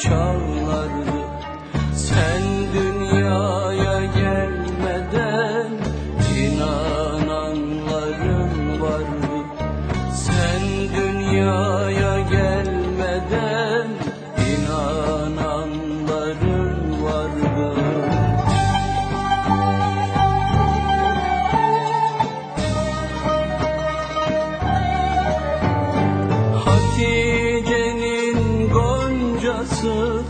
çalardı Sen dünyaya gelmeden inananların vardı Sen dünyaya kızı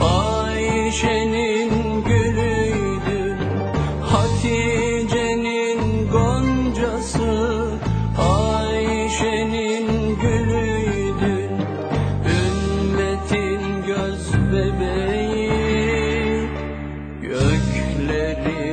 Ayşe'nin gülüydü. Hatice'nin goncası Ayşe'nin gülüydü. Ümmetin göz bebeği Gökleri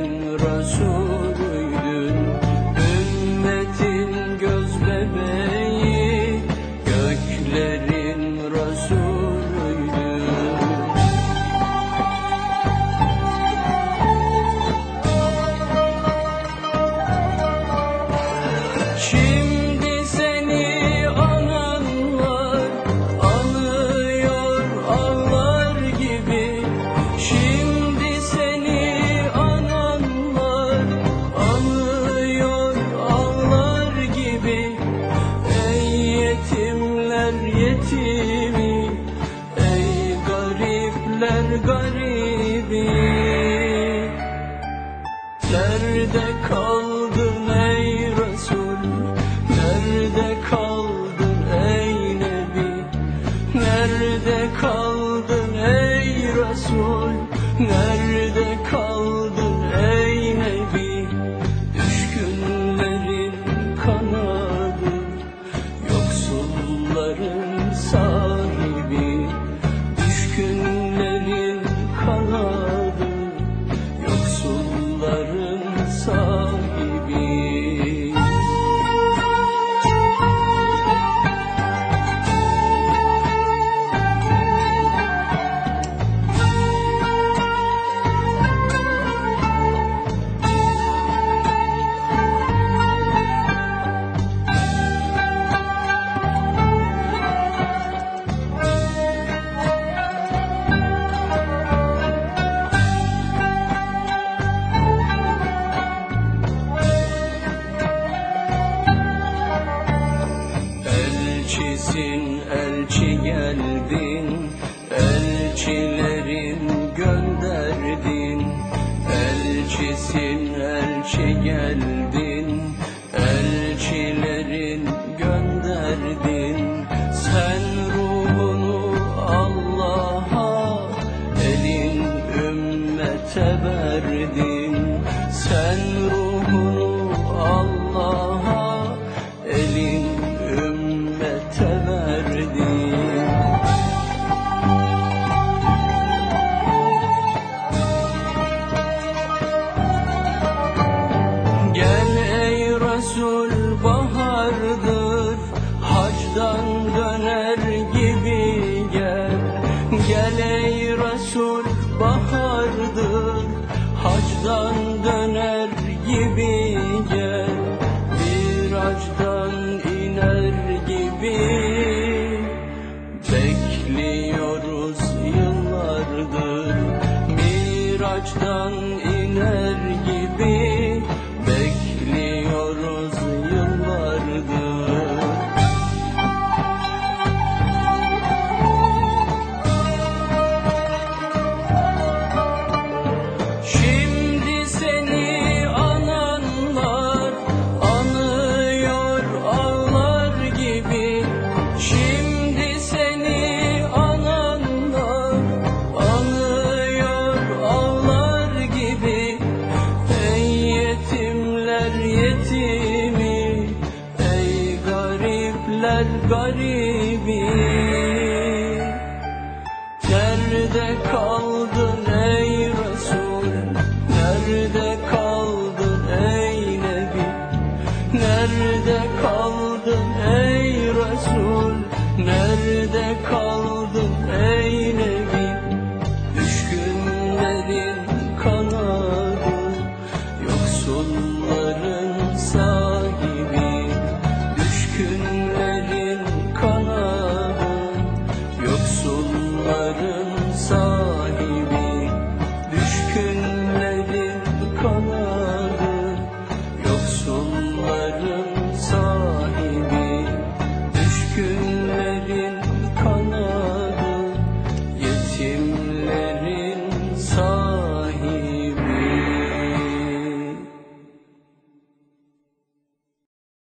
yollarımsa gittin elçi geldin Elçilerin gönderdin. Elçisin elçi geldin. bahardır Hacdan döner garibi. Nerede kaldın ey Resul? Nerede Bunların sağ